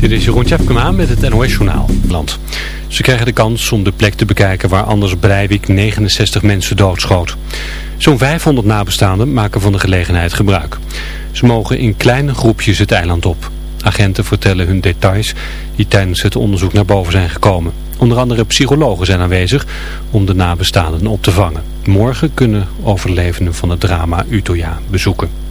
Dit is Jeroen Tjepkema met het NOS Journaal. Land. Ze krijgen de kans om de plek te bekijken waar Anders Breivik 69 mensen doodschoot. Zo'n 500 nabestaanden maken van de gelegenheid gebruik. Ze mogen in kleine groepjes het eiland op. Agenten vertellen hun details die tijdens het onderzoek naar boven zijn gekomen. Onder andere psychologen zijn aanwezig om de nabestaanden op te vangen. Morgen kunnen overlevenden van het drama Utoya bezoeken.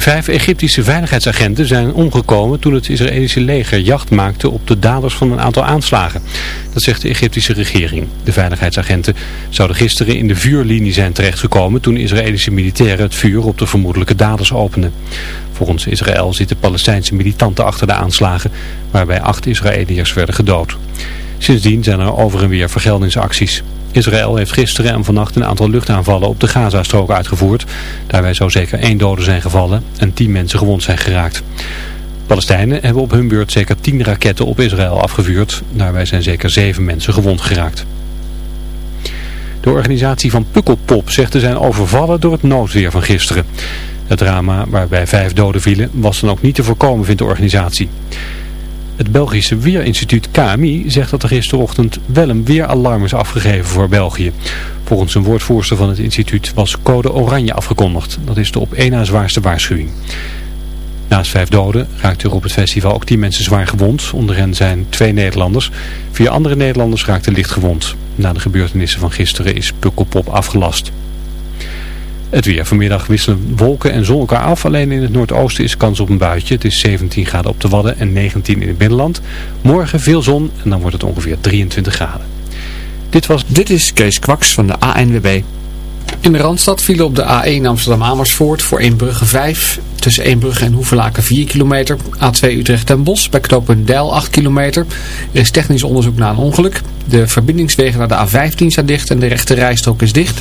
Vijf Egyptische veiligheidsagenten zijn omgekomen toen het Israëlische leger jacht maakte op de daders van een aantal aanslagen. Dat zegt de Egyptische regering. De veiligheidsagenten zouden gisteren in de vuurlinie zijn terechtgekomen toen Israëlische militairen het vuur op de vermoedelijke daders openden. Volgens Israël zitten Palestijnse militanten achter de aanslagen waarbij acht Israëliërs werden gedood. Sindsdien zijn er over en weer vergeldingsacties. Israël heeft gisteren en vannacht een aantal luchtaanvallen op de Gazastrook uitgevoerd. Daarbij zou zeker één dode zijn gevallen en tien mensen gewond zijn geraakt. Palestijnen hebben op hun beurt zeker tien raketten op Israël afgevuurd. Daarbij zijn zeker zeven mensen gewond geraakt. De organisatie van Pukkelpop zegt te zijn overvallen door het noodweer van gisteren. Het drama waarbij vijf doden vielen was dan ook niet te voorkomen vindt de organisatie. Het Belgische Weerinstituut KMI zegt dat er gisterochtend wel een weeralarm is afgegeven voor België. Volgens een woordvoerster van het instituut was code oranje afgekondigd. Dat is de op één na zwaarste waarschuwing. Naast vijf doden raakten er op het festival ook tien mensen zwaar gewond. Onder hen zijn twee Nederlanders. Vier andere Nederlanders raakten licht gewond. Na de gebeurtenissen van gisteren is Pukkelpop afgelast. Het weer. Vanmiddag wisselen wolken en zon elkaar af. Alleen in het noordoosten is kans op een buitje. Het is 17 graden op de Wadden en 19 in het binnenland. Morgen veel zon en dan wordt het ongeveer 23 graden. Dit, was... Dit is Kees Kwaks van de ANWB. In de Randstad vielen op de A1 Amsterdam-Amersfoort voor Eembrugge 5. Tussen Eembrugge en Hoevelaken 4 kilometer. A2 Utrecht ten Bos bij knooppunt Deil 8 kilometer. Er is technisch onderzoek na een ongeluk. De verbindingswegen naar de A15 zijn dicht en de rechte rijstrook is dicht.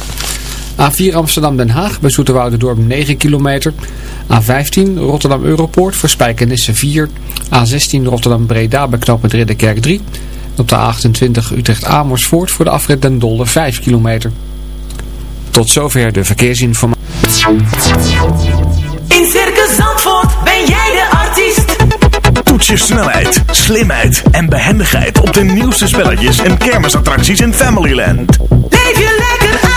A4 Amsterdam-Den Haag bij Dorp 9 kilometer. A15 Rotterdam Europoort voor Spijkenisse 4. A16 Rotterdam-Breda bij knooppunt Ridderkerk 3. op de A28 Utrecht-Amersfoort voor de afrit Den Dolder 5 kilometer. Tot zover de verkeersinformatie. In Circus Zandvoort ben jij de artiest. Toets je snelheid, slimheid en behendigheid op de nieuwste spelletjes en kermisattracties in Familyland. Leef je lekker uit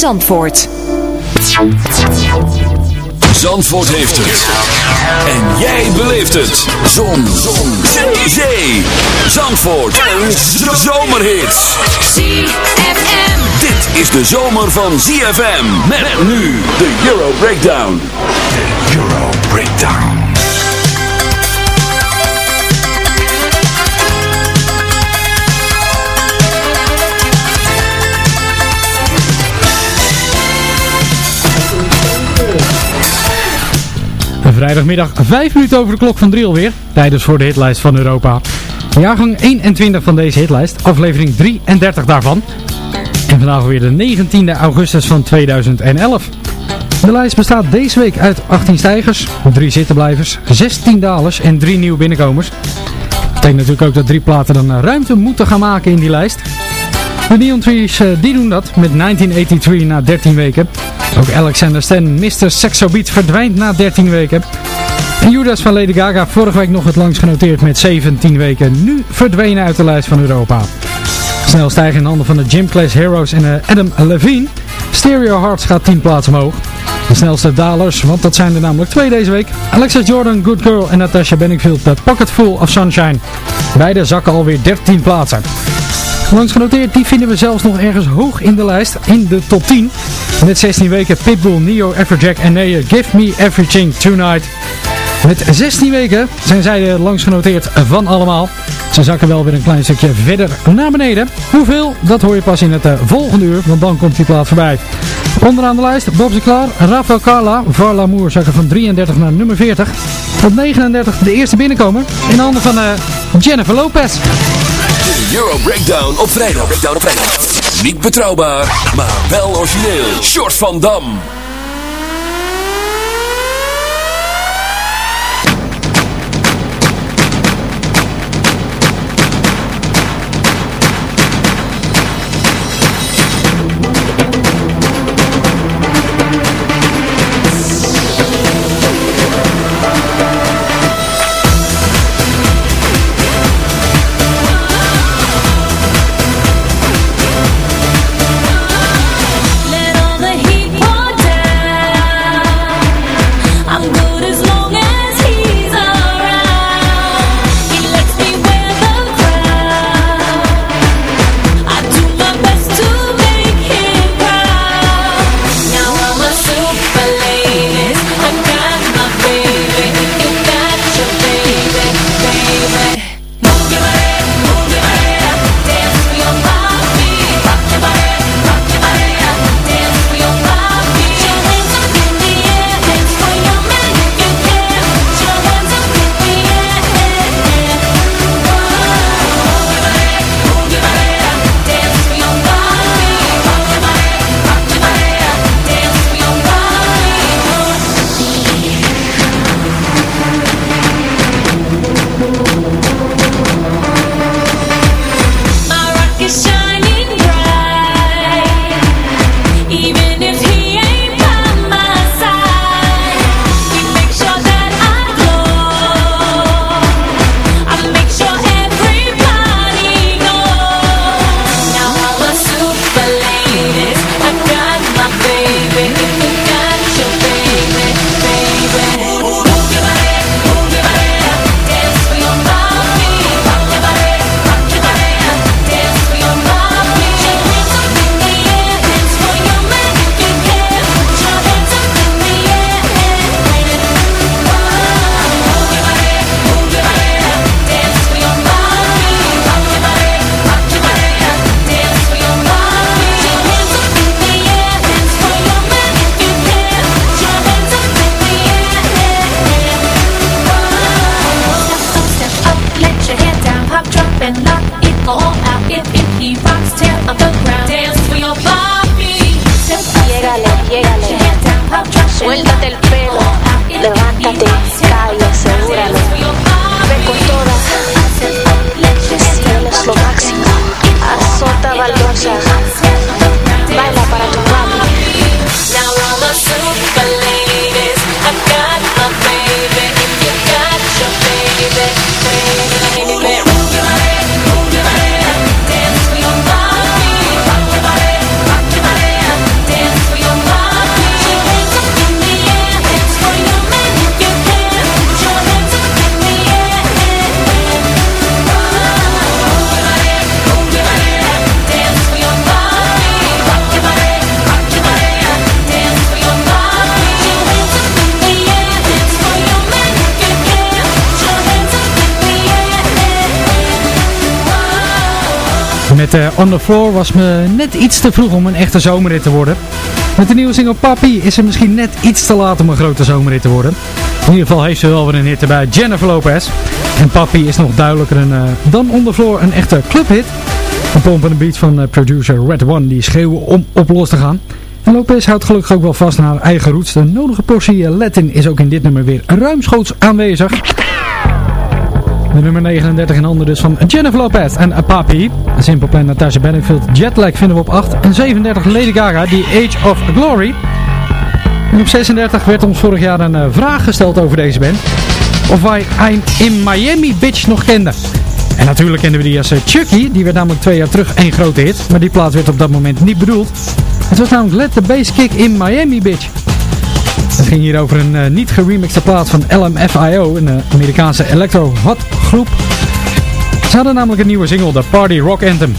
Zandvoort. Zandvoort heeft het. En jij beleeft het. Zon. Zon. Zee. Zandvoort. En zomerhits. ZFM. Dit is de zomer van ZFM. Met nu de Euro Breakdown. De Euro Breakdown. Vrijdagmiddag 5 minuten over de klok van 3 alweer. Tijdens voor de hitlijst van Europa. Jaargang 21 van deze hitlijst, aflevering 33 daarvan. En vandaag alweer de 19e augustus van 2011. De lijst bestaat deze week uit 18 stijgers, 3 zittenblijvers, 16 dalers en 3 nieuwe binnenkomers. Dat betekent natuurlijk ook dat drie platen dan eh, ruimte moeten gaan maken in die lijst. De Neon Trees eh, die doen dat met 1983 na 13 weken. Ook Alexander Stan, Mr. Sexo Beat verdwijnt na 13 weken. En Judas van Lady Gaga vorige week nog het langst genoteerd met 17 weken. Nu verdwenen uit de lijst van Europa. Snel stijgen in handen van de Gym Class Heroes en eh, Adam Levine. Stereo Hearts gaat 10 plaatsen omhoog. De snelste dalers, want dat zijn er namelijk twee deze week. Alexa Jordan, Good Girl en Natasha Bedingfield, The Pocket Full of Sunshine. Beide zakken alweer 13 plaatsen. Langs genoteerd, die vinden we zelfs nog ergens hoog in de lijst, in de top 10. Met 16 weken Pitbull, Neo, Everjack en Neye, Give Me Everything Tonight. Met 16 weken zijn zij de langs genoteerd van allemaal. Ze zakken wel weer een klein stukje verder naar beneden. Hoeveel? Dat hoor je pas in het uh, volgende uur, want dan komt die plaat voorbij. Onderaan de lijst Bob Sinclair, Rafael Carla, Var Lamour zakken van 33 naar nummer 40. Op 39 de eerste binnenkomer in handen van uh, Jennifer Lopez. De Euro Breakdown op vrijdag. Breakdown op vrijdag. Niet betrouwbaar, maar wel origineel. Short van Dam. Met eh, On The Floor was me net iets te vroeg om een echte zomerrit te worden. Met de nieuwe single Papi is het misschien net iets te laat om een grote zomerrit te worden. In ieder geval heeft ze wel weer een hit erbij, Jennifer Lopez. En Papi is nog duidelijker een, eh, dan On The Floor een echte clubhit. De pompende beat van eh, producer Red One die schreeuwen om op los te gaan. En Lopez houdt gelukkig ook wel vast aan haar eigen roots. De nodige portie Latin is ook in dit nummer weer ruimschoots aanwezig. De nummer 39 in handen dus van Jennifer Lopez en Papi. Simple Plan Natasha Bedingfield Jetlag vinden we op 8. En 37 Lady Gaga, The Age of Glory. En op 36 werd ons vorig jaar een eh, vraag gesteld over deze band. Of wij een in Miami Bitch nog kenden. En natuurlijk kenden we die als eh, Chucky. Die werd namelijk twee jaar terug één grote hit. Maar die plaat werd op dat moment niet bedoeld. Het was namelijk Let the Bass Kick in Miami Bitch. Het ging hier over een eh, niet geremixte plaat van LMFIO, een eh, Amerikaanse electro-hot groep. Ze hadden namelijk een nieuwe single, de Party Rock Anthem.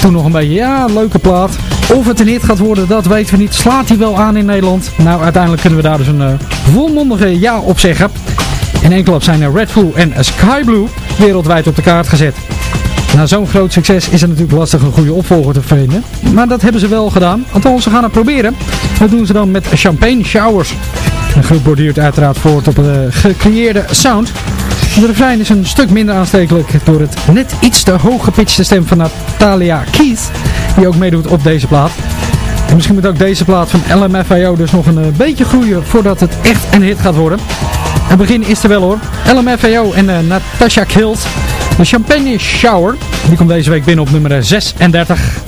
Toen nog een beetje, ja, leuke plaat. Of het een hit gaat worden, dat weten we niet. Slaat hij wel aan in Nederland? Nou, uiteindelijk kunnen we daar dus een eh, volmondige ja op zeggen. In één klap zijn Red en Sky Blue wereldwijd op de kaart gezet. Na zo'n groot succes is het natuurlijk lastig een goede opvolger te vinden. Maar dat hebben ze wel gedaan. Althans, ze gaan het proberen. Dat doen ze dan met Champagne Showers. De groep borduurt uiteraard voort op de gecreëerde sound. De refrein is een stuk minder aanstekelijk door het net iets te hoog gepitchte stem van Natalia Keith. Die ook meedoet op deze plaat. En misschien moet ook deze plaat van LMFAO dus nog een eh, beetje groeien voordat het echt een hit gaat worden. Het begin is er wel hoor. LMFAO en uh, Natasha Kills. De Champagne Shower. Die komt deze week binnen op nummer 36.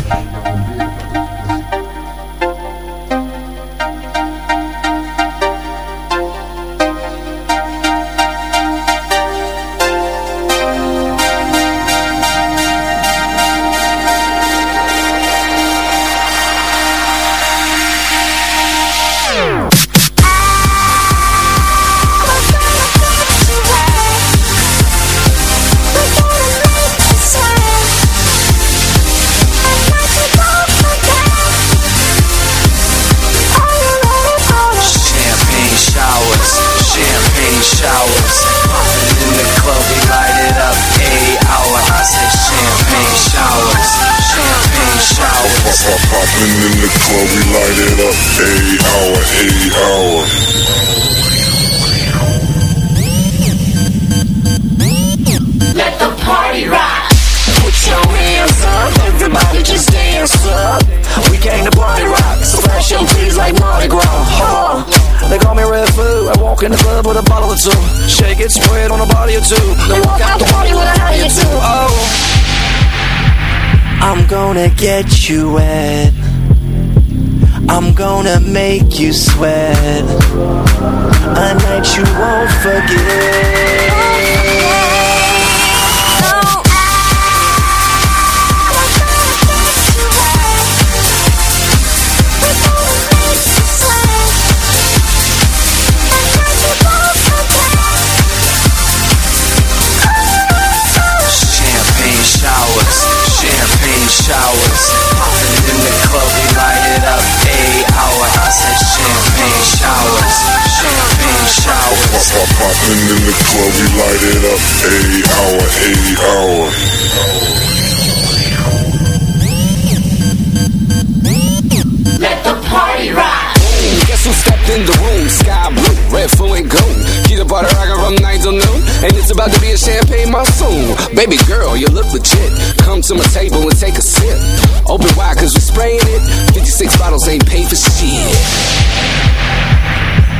You Popping in the club, we light it up. Eight hour, eight hour. Let the party rock. Guess who stepped in the room? Sky blue, red, full and gold. Keep the butter rockin' from 9 till noon. And it's about to be a champagne monsoon. Baby girl, you look legit. Come to my table and take a sip. Open wide, cause we're spraying it. 56 bottles ain't paid for shit.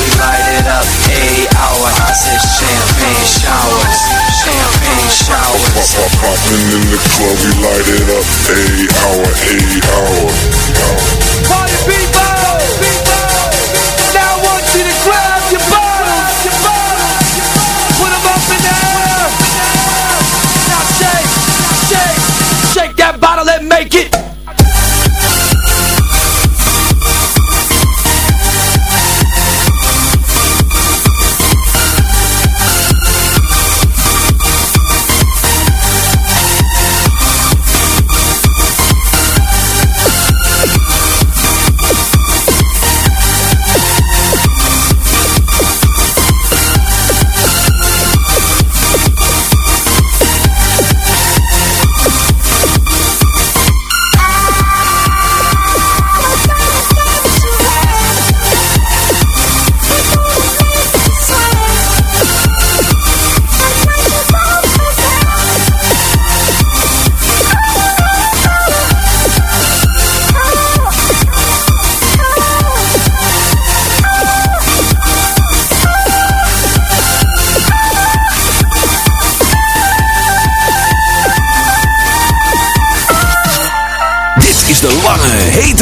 We light it up. Eight hour, I said champagne showers, champagne showers. Popping in the club, we light it up. Eight hour, eight hour. Party people!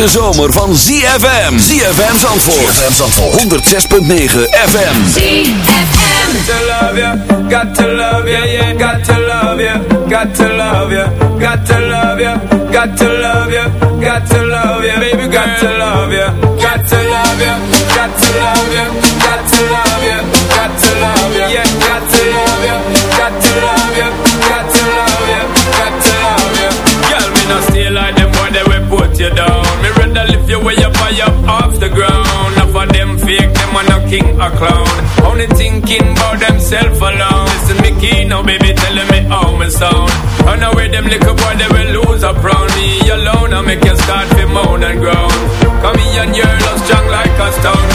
Hete zomer van ZFM. ZFM Zandvoort. ZFM Zandvoort. 106.9 FM. ZFM. to love ya, got to love ya, yeah, got to love ya, got to love ya, got to love ya, got to love ya, got to love ya, baby, got to love ya, no clown. Only thinking about themself alone. Listen me key now, baby, telling me how me sound. Run away them little boy, they will lose up round me alone. I make you start to moan and groan. Come here and you're love strong like a stone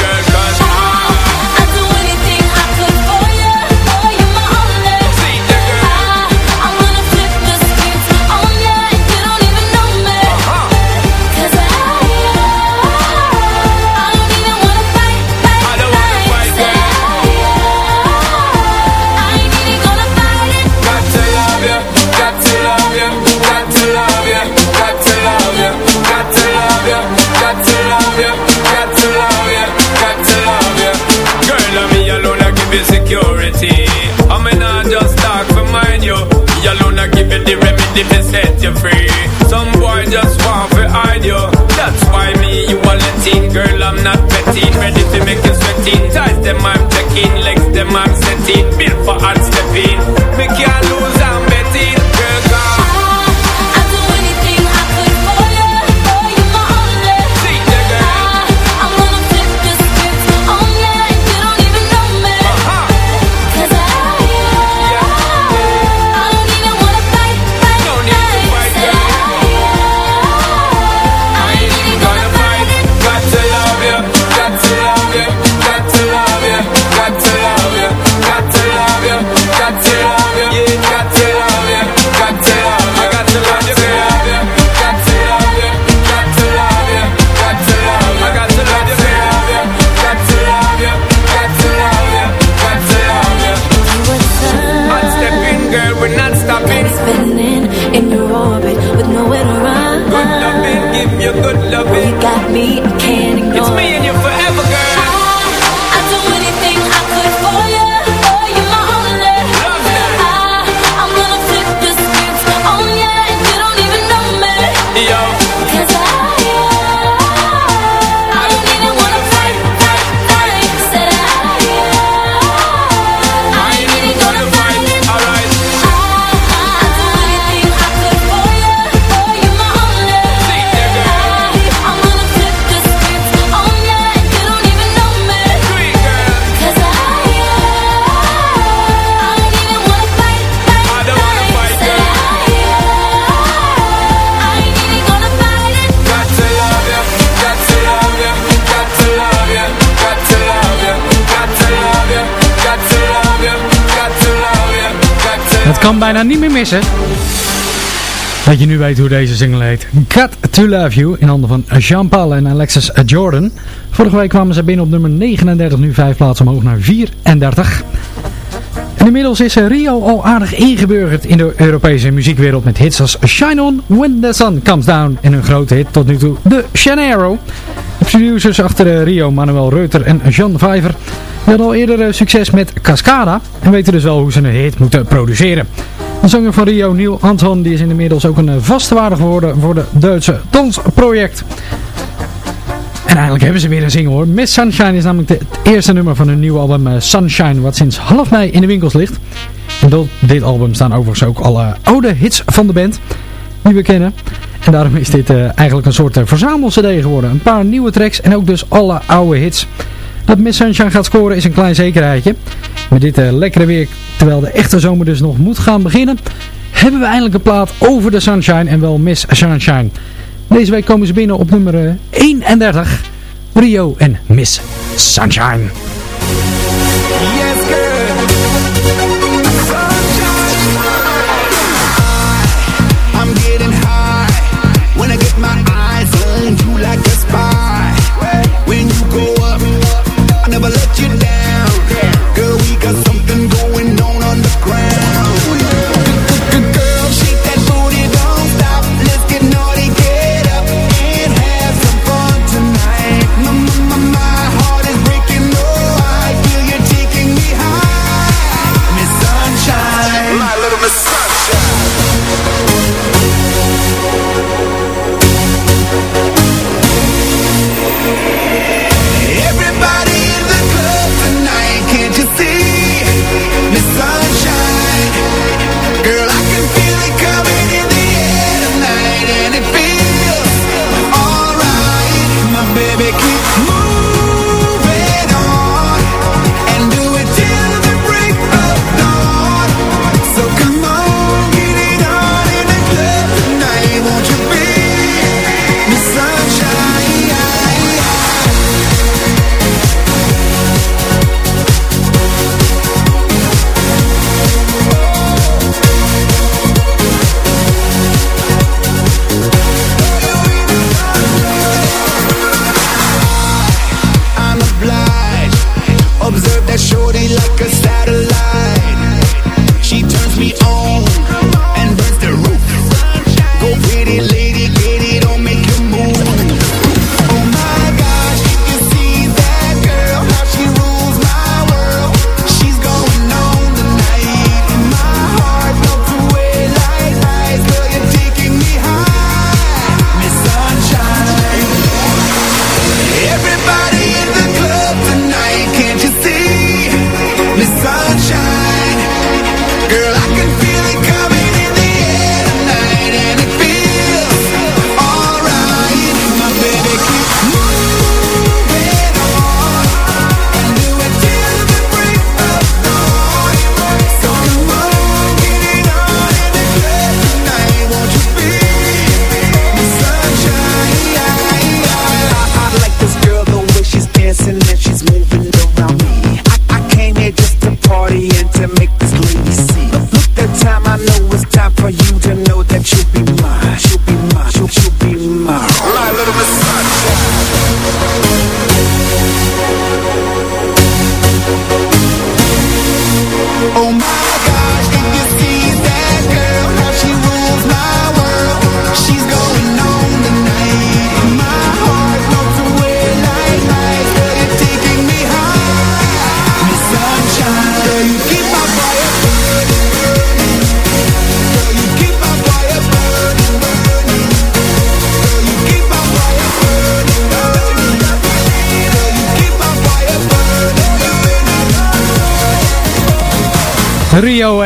bijna niet meer missen. Dat je nu weet hoe deze single heet. Got to Love You in handen van Jean-Paul en Alexis Jordan. Vorige week kwamen ze binnen op nummer 39, nu 5 plaatsen omhoog naar 34. Inmiddels is Rio al aardig ingeburgerd in de Europese muziekwereld met hits als Shine On, When the Sun Comes Down en een grote hit tot nu toe, The Janeiro. De producers achter eh, Rio, Manuel Reuter en Jean Vijver, hadden al eerder eh, succes met Cascada en weten dus wel hoe ze een hit moeten produceren. De zanger van Rio, Neil Anton, die is inmiddels ook een eh, vaste waarde geworden voor de Duitse dansproject. En eigenlijk hebben ze weer een single hoor. Miss Sunshine is namelijk het eerste nummer van hun nieuwe album eh, Sunshine, wat sinds half mei in de winkels ligt. En op dit album staan overigens ook alle oude hits van de band, die we kennen. En daarom is dit eh, eigenlijk een soort uh, verzamel-cd geworden. Een paar nieuwe tracks en ook dus alle oude hits. Dat Miss Sunshine gaat scoren is een klein zekerheidje. Met dit lekkere weer, terwijl de echte zomer dus nog moet gaan beginnen, hebben we eindelijk een plaat over de Sunshine en wel Miss Sunshine. Deze week komen ze binnen op nummer eh, 31. Rio en Miss Sunshine. Yes, girl. My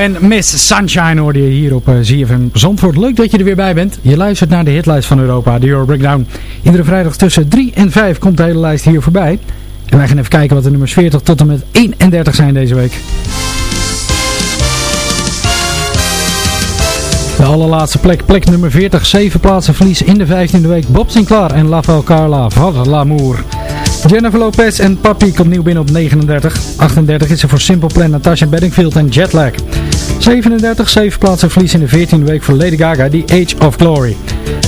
en Miss Sunshine hoorde je hier op eh, ZFM Zandvoort. Leuk dat je er weer bij bent. Je luistert naar de hitlijst van Europa, de Euro Breakdown. Iedere vrijdag tussen 3 en 5 komt de hele lijst hier voorbij. En wij gaan even kijken wat de nummers 40 tot en met 31 zijn deze week. De allerlaatste plek, plek nummer 40, 7 plaatsen verlies in de 15e week. Bob Sinclair en Rafael Carla, Vad L'amour. Jennifer Lopez en Papi komt nieuw binnen op 39. 38 is er voor Simple Plan, Natasha Bedingfield en Jetlag. 37, 7 plaatsen verlies in de 14e week voor Lady Gaga, The Age of Glory.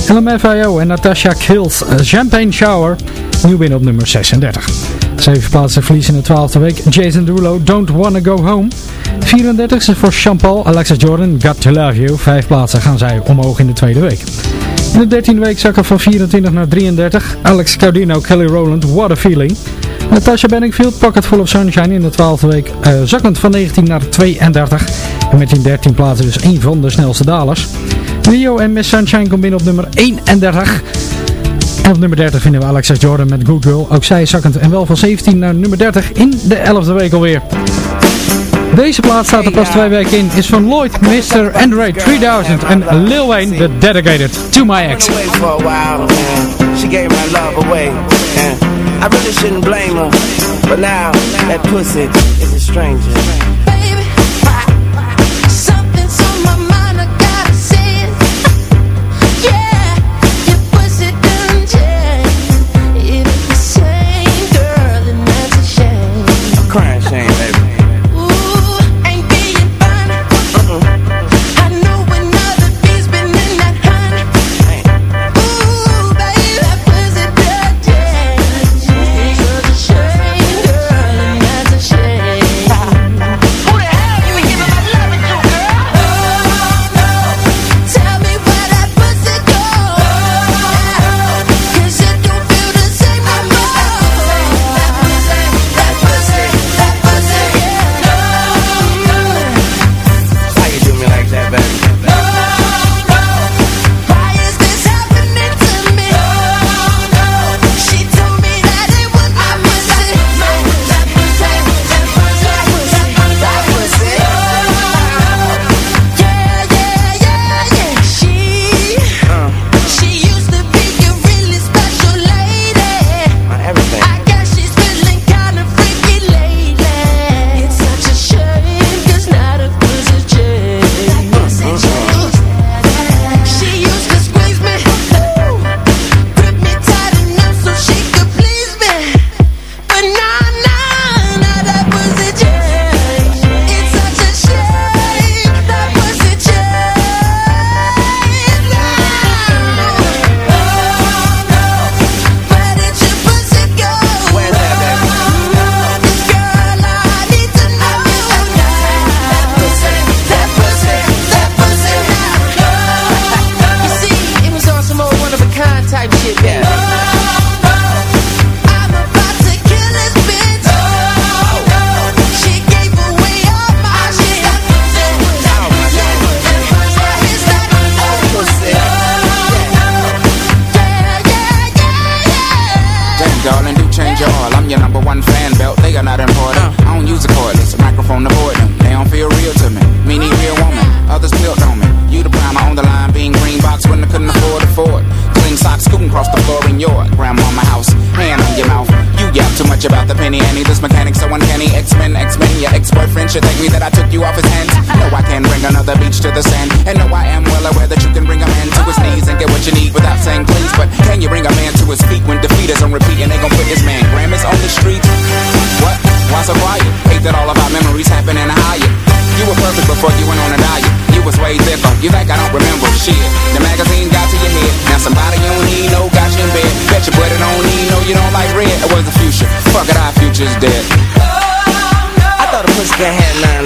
LMFAO en Natasha Kills, eh, Champagne Shower, nieuw binnen op nummer 36. 7 plaatsen verlies in de 12e week, Jason Derulo, Don't Wanna Go Home. 34 is er voor Chantal, Alexa Jordan, Got To Love You. 5 plaatsen gaan zij omhoog in de tweede week. In de 13e week zakken van 24 naar 33. Alex Caudino, Kelly Rowland, What a Feeling. Natasha Bedingfield, Pocket Full of Sunshine in de 12e week. eh, zakkend van 19 naar 32. En met die 13 plaatsen dus één van de snelste dalers. Rio en Miss Sunshine komt binnen op nummer 31. En op nummer 30 vinden we Alexa Jordan met Good Girl. Ook zij zakkend en wel van 17 naar nummer 30 in de 11e week alweer. Deze plaat staat er pas twee weken in. Is van Lloyd, Mr. Andre 3000 en Lil Wayne, The Dedicated to My Ex. she gave my love away. And I really shouldn't blame her, but now that pussy is a stranger. Something's on I thought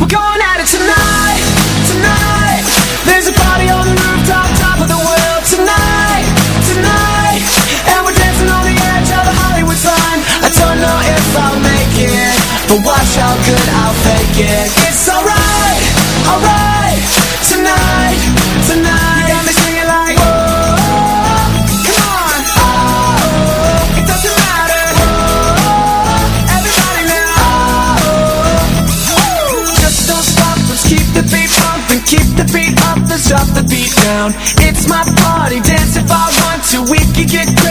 but how good I'll fake it. It's alright, alright. Tonight, tonight. You got me singing like, oh, come on, oh, it doesn't matter. Oh, everybody now, oh, just don't stop. Let's keep the beat pumping, keep the beat up. Let's drop the beat down. It's my party, dance if I want to. We can get crazy,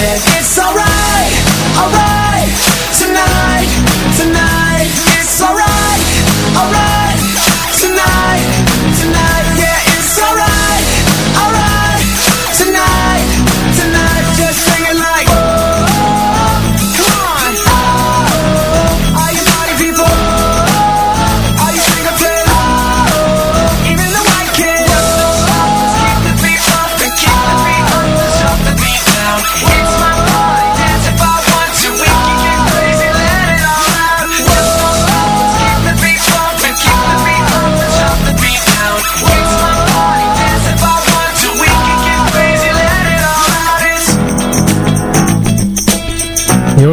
Yes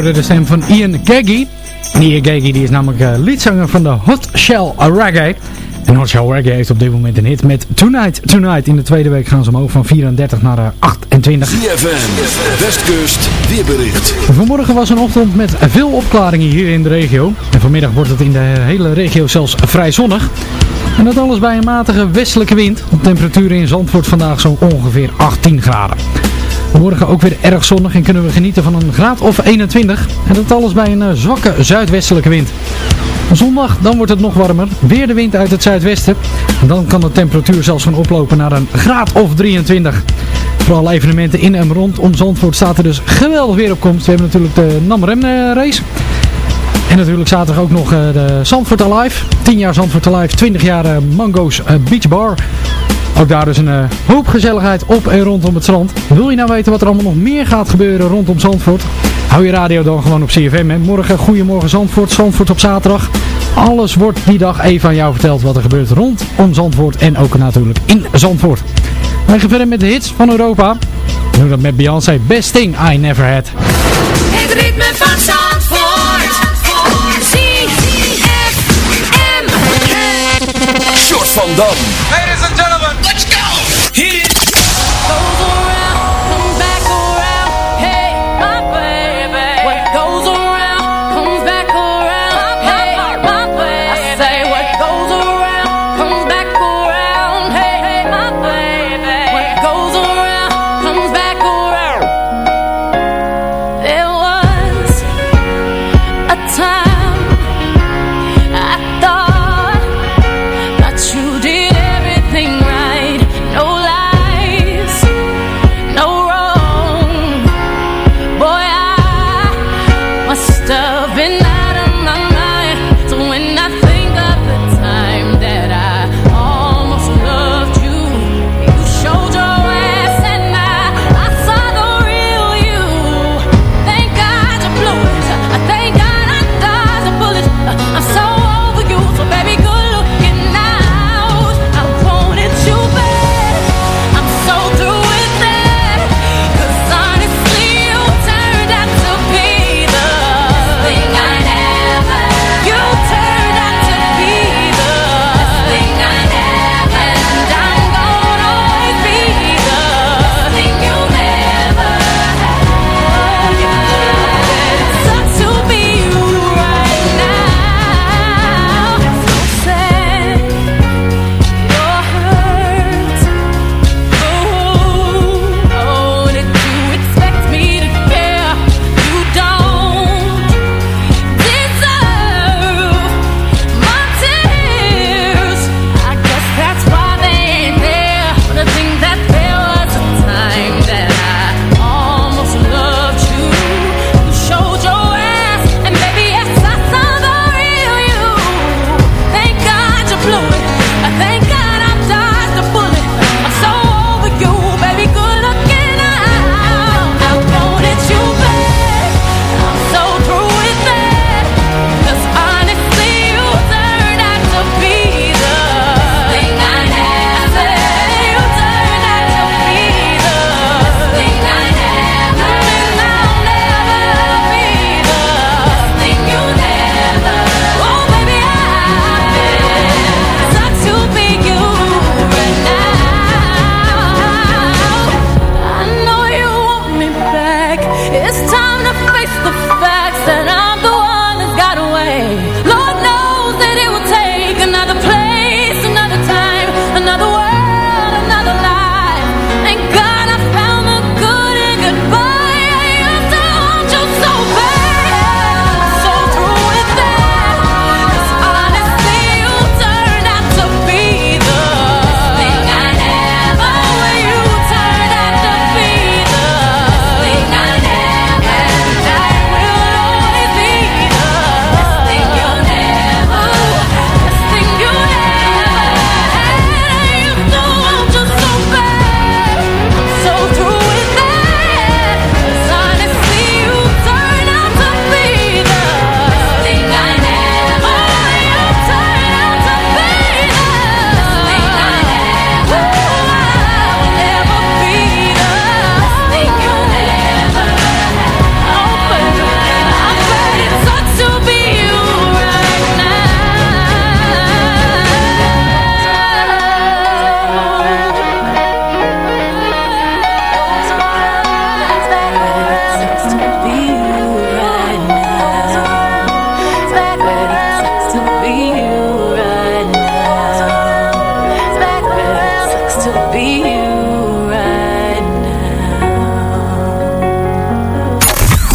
hoorde de stem van Ian Gaggy. En Ian Gaggy die is namelijk uh, liedzanger van de Hot Shell Reggae. En Hot Shell Reggae heeft op dit moment een hit met Tonight Tonight. In de tweede week gaan ze omhoog van 34 naar uh, 28. ZFM, Westkust, weerbericht. Vanmorgen was een ochtend met veel opklaringen hier in de regio. En vanmiddag wordt het in de hele regio zelfs vrij zonnig. En dat alles bij een matige westelijke wind. De temperatuur in Zandvoort vandaag zo'n ongeveer 18 graden. Morgen ook weer erg zonnig en kunnen we genieten van een graad of 21. En dat alles bij een eh, zwakke zuidwestelijke wind. Zondag dan wordt het nog warmer. Weer de wind uit het zuidwesten. En dan kan de temperatuur zelfs gaan oplopen naar een graad of 23. Voor alle evenementen in en rondom Zandvoort staat er dus geweldig weer op komst. We hebben natuurlijk de Namrem eh, race. En natuurlijk zaterdag ook nog eh, de Zandvoort Alive. 10 jaar Zandvoort Alive, 20 jaar Mango's Beach Bar. Ook daar dus een eh, hoop gezelligheid op en rondom het strand. Wil je nou weten wat er allemaal nog meer gaat gebeuren rondom Zandvoort? Hou je radio dan gewoon op CFM. Hè. Morgen Goedemorgen Zandvoort, Zandvoort op zaterdag. Alles wordt die dag even aan jou verteld wat er gebeurt rondom Zandvoort en ook natuurlijk in Zandvoort. Wij gaan verder met de hits van Europa. We doen dat met Beyoncé, Best Thing I Never Had. Het ritme van Zandvoort. ZFM. Short van Dam.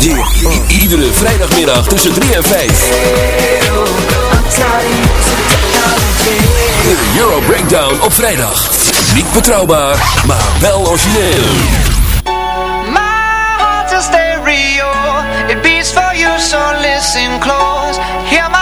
Iedere vrijdagmiddag tussen 3 en 5. De Euro Breakdown op vrijdag. Niet betrouwbaar, maar wel origineel. My stereo. It beats for you, so listen close. Hear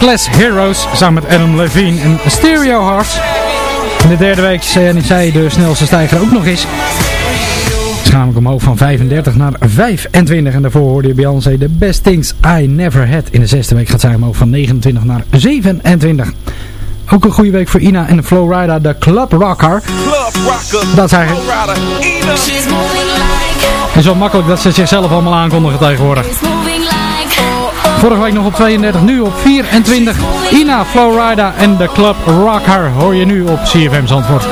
Class Heroes samen met Adam Levine en Stereo Hearts. In de derde week eh, zijn zij de snelste stijger ook nog eens. Schamelijk omhoog van 35 naar 25. En daarvoor hoorde je Beyoncé The Best Things I Never Had. In de zesde week gaat zij omhoog van 29 naar 27. Ook een goede week voor Ina en de Flowrider, de Club Rocker. Dat zijn eigenlijk... Het is wel makkelijk dat ze zichzelf allemaal aankondigen tegenwoordig. Vorige week nog op 32, nu op 24. Ina, Florida en de Club Rocker hoor je nu op CFM Zandvoort.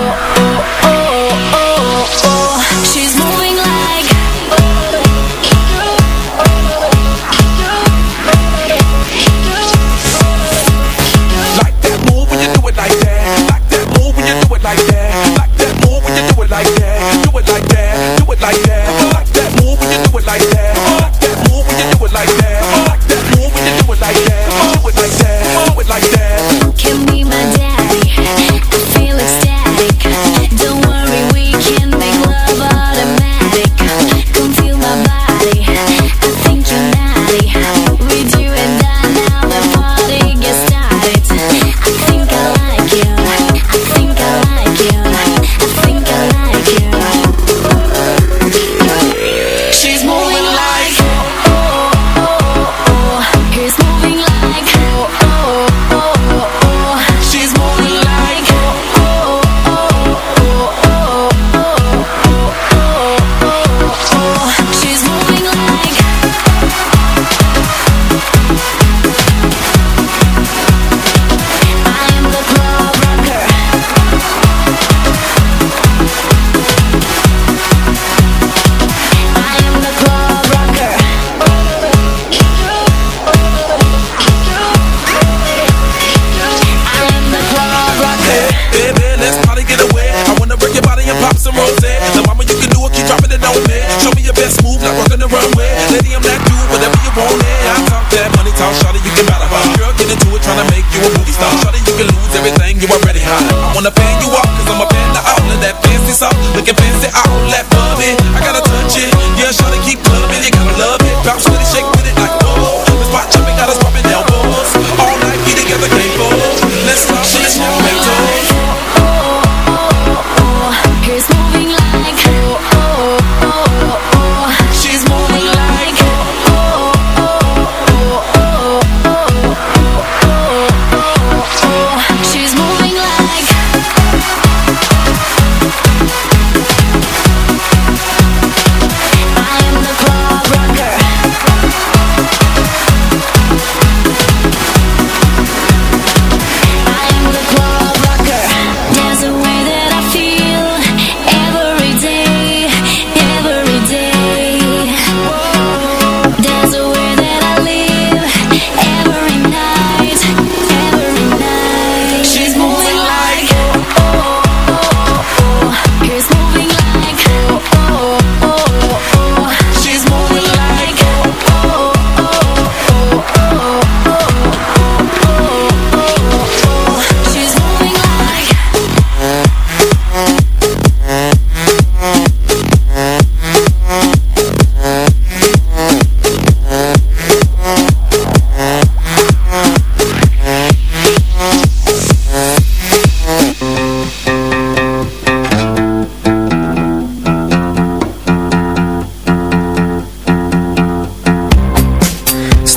wanna paint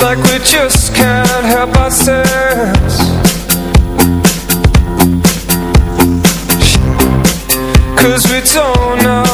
like we just can't help ourselves. Cause we don't know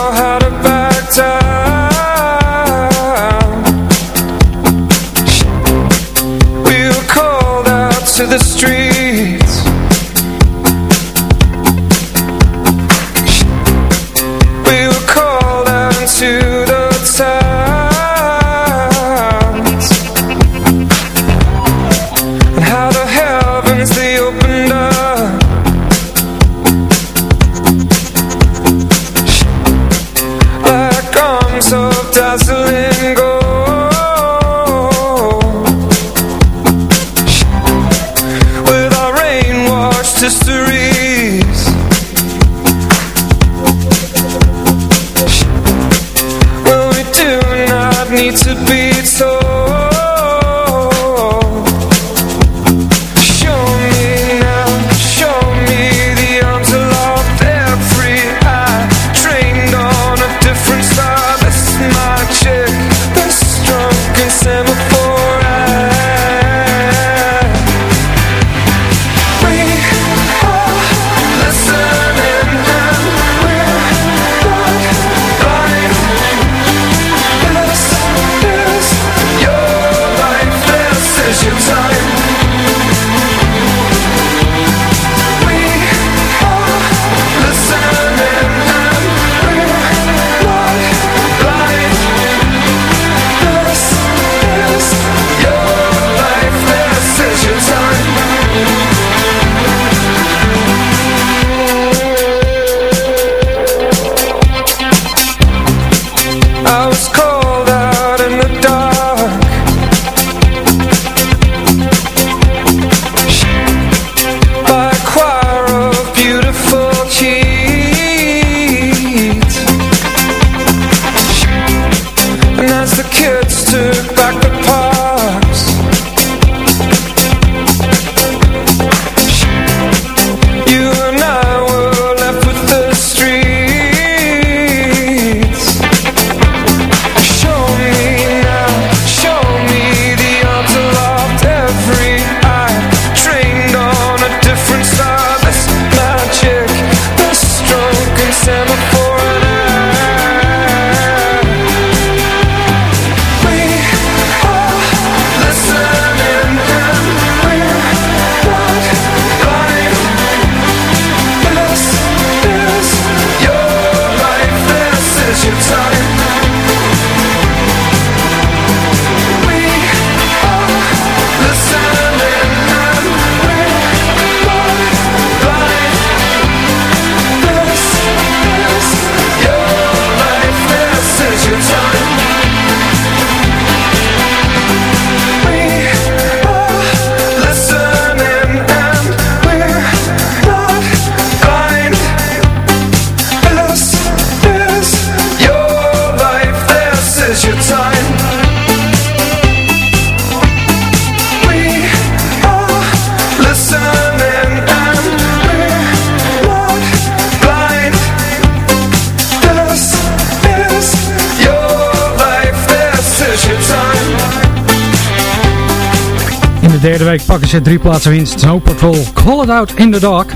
de derde week pakken ze drie plaatsen winst. Snow Patrol, Call It Out in the Dark.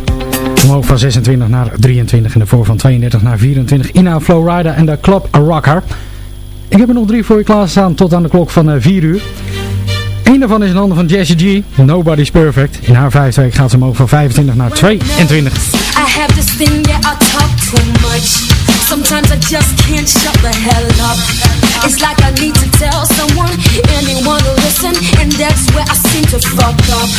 Omhoog van 26 naar 23 en ervoor van 32 naar 24. Ina Flowrider en de Club Rocker. Ik heb er nog drie voor je klaarstaan tot aan de klok van 4 uur. Eén daarvan is een handen van Jessie G. Nobody's Perfect. In haar vijfde week gaat ze omhoog van 25 naar 22. I have this thing, yeah, I talk too much. Sometimes I just can't shut the hell up. It's like I need to tell someone, anyone to listen, and that's where I seem to fuck up.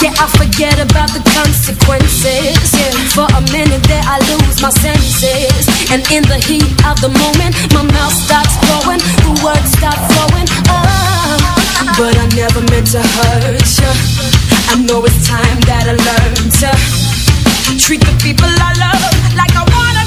Yeah, I forget about the consequences. Yeah, for a minute there I lose my senses, and in the heat of the moment, my mouth starts flowing, the words start flowing. Oh, but I never meant to hurt you. I know it's time that I learn to treat the people I love like I wanna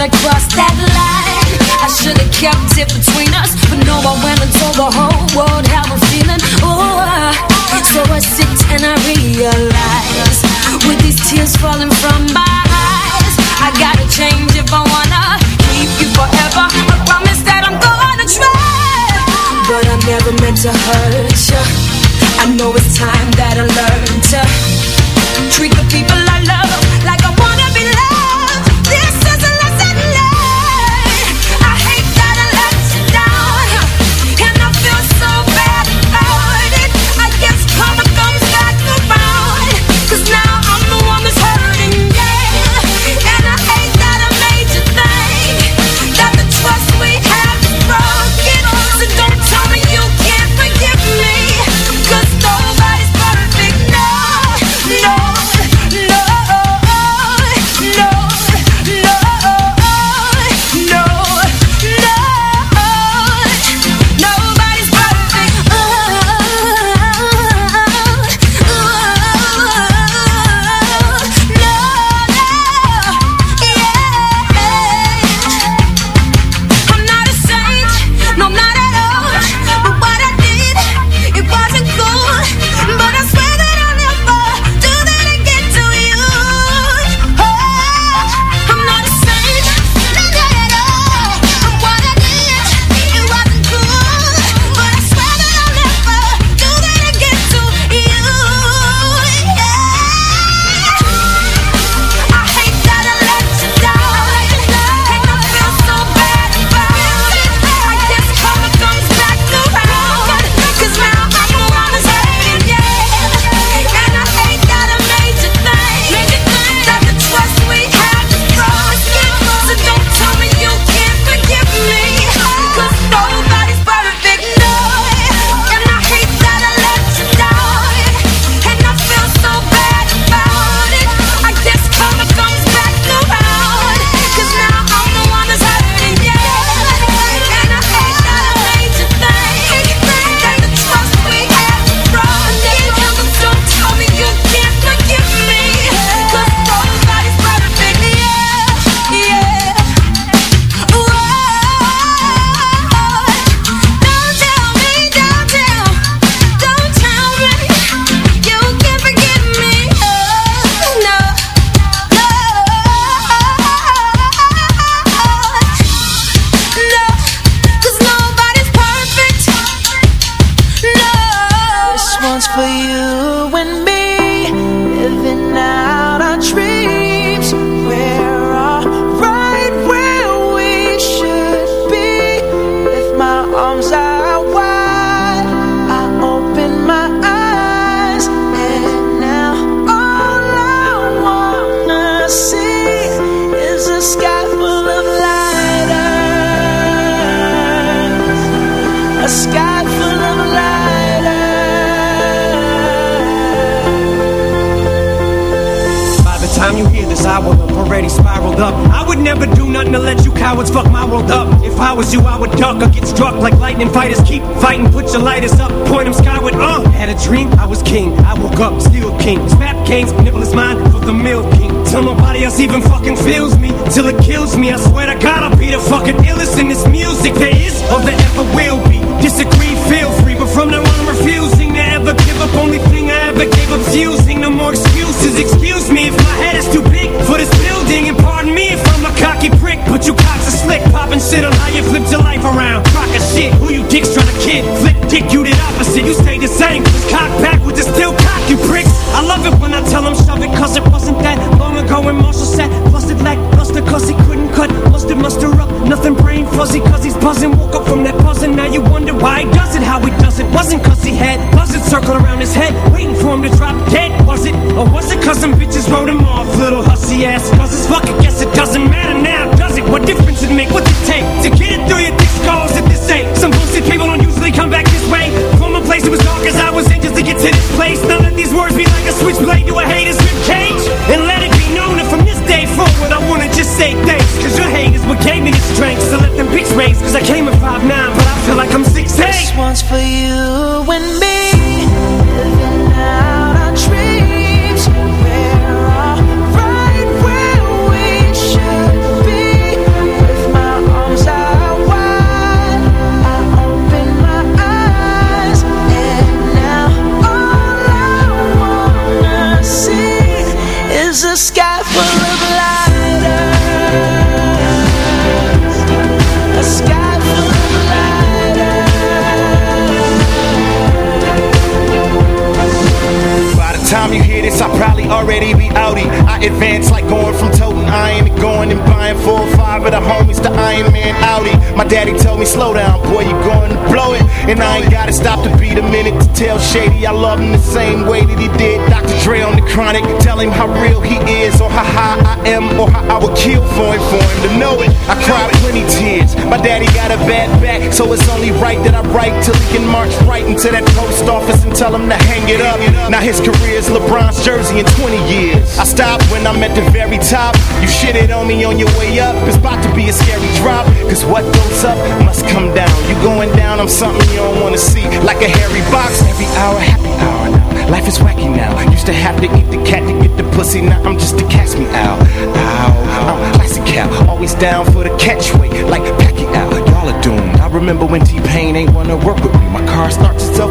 should have crossed that line. I should have kept it between us, but no, I went and told the whole world how I'm feeling. Oh, so I sit and I realize with these tears falling from my eyes, I gotta change if I wanna keep you forever. I promise that I'm gonna try, but I never meant to hurt you. I know it's time that I learned Same, cock back with this still cock, you pricks. I love it when I tell them shove it, cause it wasn't that long ago when Marshall sat busted like Buster, cause he couldn't cut, busted muster up, nothing brain fuzzy, cause he's buzzing. Woke up from that buzzing, now you wonder why he does it, how he does it. Wasn't cause he had buzzards circling around his head, waiting for him to drop dead, was it? Or was it cause some bitches wrote him off, little hussy ass? Switchblade to a hater's ribcage And let it be known that from this day forward I wanna just say thanks. Cause your haters what gave me the strength So let them pics raise. Cause I came at 5'9 but I feel like I'm 6'8 This one's for you and me. Time you hear this, I'll probably already be outie. I advance like going from toting iron going and buying four or five of the homies to Iron Man Audi. My daddy told me, slow down, boy, you going to blow it. And I ain't gotta stop to beat a minute to tell Shady I love him the same way that he did Dr. Dre on the chronic. Tell him how real he is, or how high I am, or how I would kill for him, for him to know it. I cried plenty tears. My daddy got a bad back, so it's only right that I write till he can march right into that post office and tell him to hang it up. Now his career's LeBron's jersey in 20 years. I stopped when I'm at the very top. You shitted on me on your way up. It's about to be a scary drop. Cause what goes up must come down. You going down, I'm something you don't wanna see. Like a hairy box, every hour, happy hour now. Life is wacky now. Used to have to eat the cat to get the pussy. Now I'm just a catch me out. Ow, I'm classic cow. Always down for the catchway. Like Pacquiao. Y'all are doomed. I remember when T-Pain ain't wanna work with me. My car starts itself,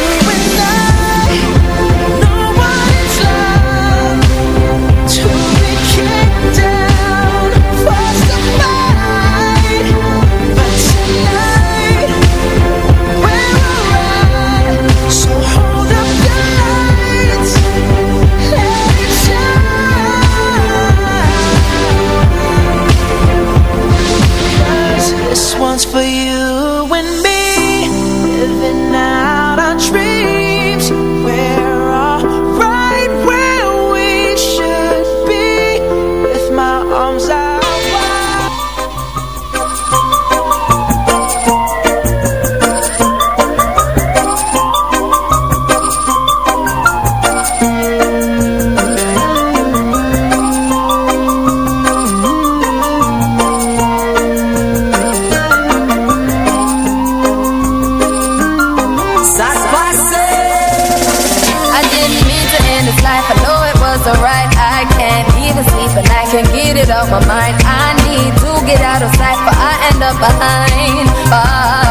Can't get it off my mind. I need to get out of sight, but I end up behind bars.